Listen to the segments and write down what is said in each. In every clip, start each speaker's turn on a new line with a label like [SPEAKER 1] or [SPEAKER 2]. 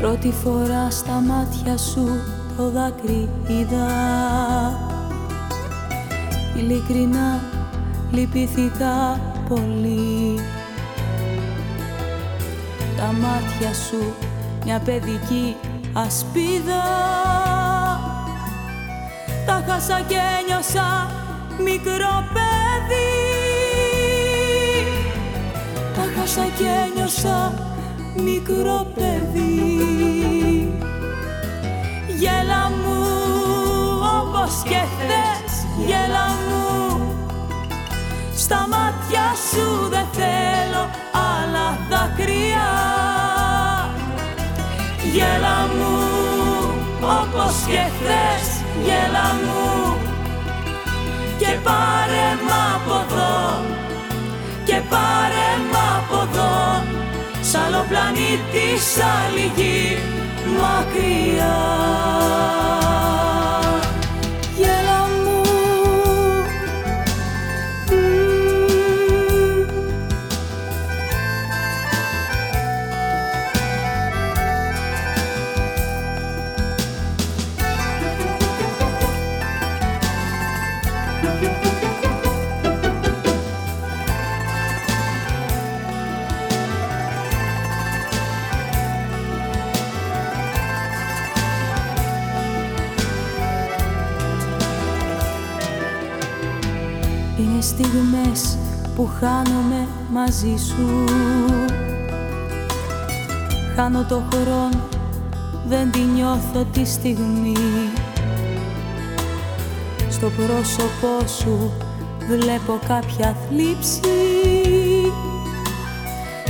[SPEAKER 1] Πρώτη φορά στα μάτια σου το δάκρυ είδα. Ειλικρινά λυπηθήκα πολύ. Τα μάτια σου μια παιδική ασπίδα. Τα χάσα και ένιωσα μικρό παιδί. Τα χάσα και ένιωσα μικρό παιδί. Γέλα μου όπως και χθες γέλα μου. Στα μάτια σου δεν θέλω άλλα δάκρυα Γέλα μου όπως και χθες γέλα μου. Και πάρε μ' από εδώ και πάρε μ' από εδώ. Σ' άλλο πλανήτη, σ' άλλη γη, μακριά στιγμές που χάνομαι μαζί σου. Χάνω το χρόνο, δεν τη νιώθω τη στιγμή. Στο πρόσωπό σου βλέπω κάποια θλίψη.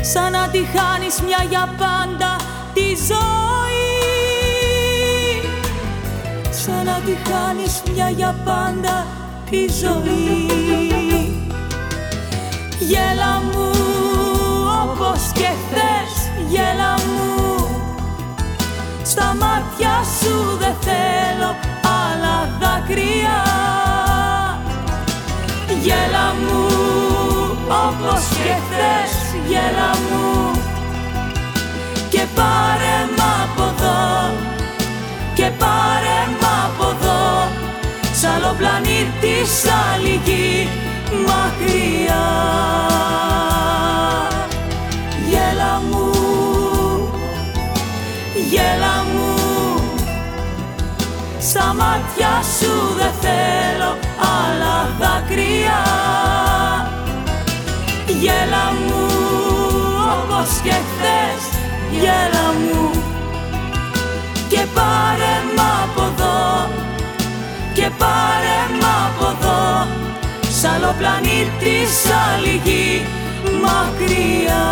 [SPEAKER 1] Σαν να τη χάνεις μια για πάντα τη ζωή. Σαν να τη χάνεις μια για πάντα τη ζωή. Γέλα μου όπως και χθες γέλα μου. Στα μάτια σου δεν θέλω άλλα δάκρυα. Γέλα μου όπως και χθες γέλα μου. Και πάρε πλανήτη, σ' άλλη γη μακριά. Γέλα μου, γέλα μου Στα μάτια σου δεν θέλω άλλα δάκρυα. Γέλα μου όπως και χθες Γέλα μου. Και πάρε Σ' άλλο πλανήτη, σ' άλλη γη, μακριά